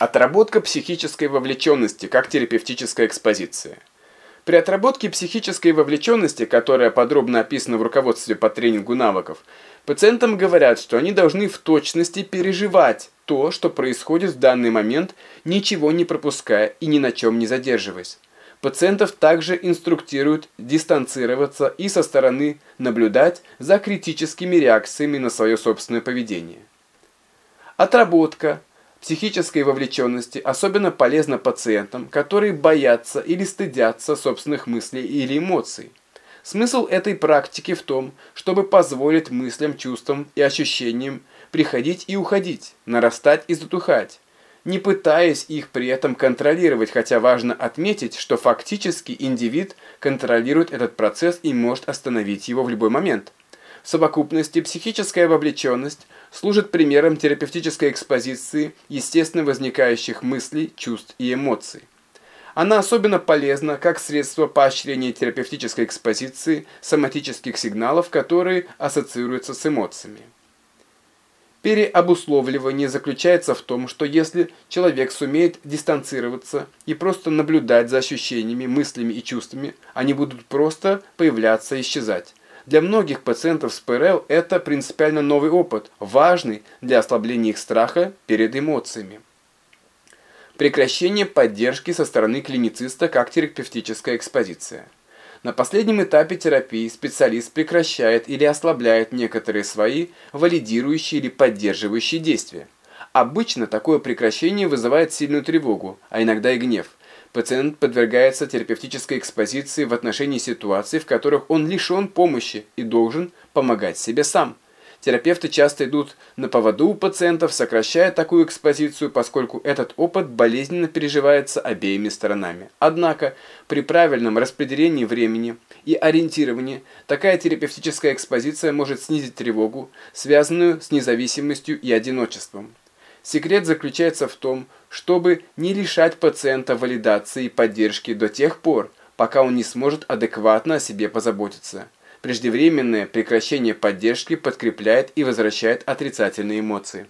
Отработка психической вовлеченности как терапевтическая экспозиция. При отработке психической вовлеченности, которая подробно описана в руководстве по тренингу навыков, пациентам говорят, что они должны в точности переживать то, что происходит в данный момент, ничего не пропуская и ни на чем не задерживаясь. Пациентов также инструктируют дистанцироваться и со стороны наблюдать за критическими реакциями на свое собственное поведение. Отработка психической вовлеченности особенно полезна пациентам, которые боятся или стыдятся собственных мыслей или эмоций. Смысл этой практики в том, чтобы позволить мыслям, чувствам и ощущениям приходить и уходить, нарастать и затухать, не пытаясь их при этом контролировать, хотя важно отметить, что фактически индивид контролирует этот процесс и может остановить его в любой момент. В совокупности психическая вовлеченность служит примером терапевтической экспозиции естественно возникающих мыслей, чувств и эмоций. Она особенно полезна как средство поощрения терапевтической экспозиции соматических сигналов, которые ассоциируются с эмоциями. Переобусловливание заключается в том, что если человек сумеет дистанцироваться и просто наблюдать за ощущениями, мыслями и чувствами, они будут просто появляться и исчезать. Для многих пациентов с ПРЛ это принципиально новый опыт, важный для ослабления их страха перед эмоциями. Прекращение поддержки со стороны клинициста как терапевтическая экспозиция. На последнем этапе терапии специалист прекращает или ослабляет некоторые свои валидирующие или поддерживающие действия. Обычно такое прекращение вызывает сильную тревогу, а иногда и гнев – Пациент подвергается терапевтической экспозиции в отношении ситуаций, в которых он лишен помощи и должен помогать себе сам. Терапевты часто идут на поводу у пациентов, сокращая такую экспозицию, поскольку этот опыт болезненно переживается обеими сторонами. Однако, при правильном распределении времени и ориентировании, такая терапевтическая экспозиция может снизить тревогу, связанную с независимостью и одиночеством. Секрет заключается в том, чтобы не лишать пациента валидации и поддержки до тех пор, пока он не сможет адекватно о себе позаботиться. Преждевременное прекращение поддержки подкрепляет и возвращает отрицательные эмоции.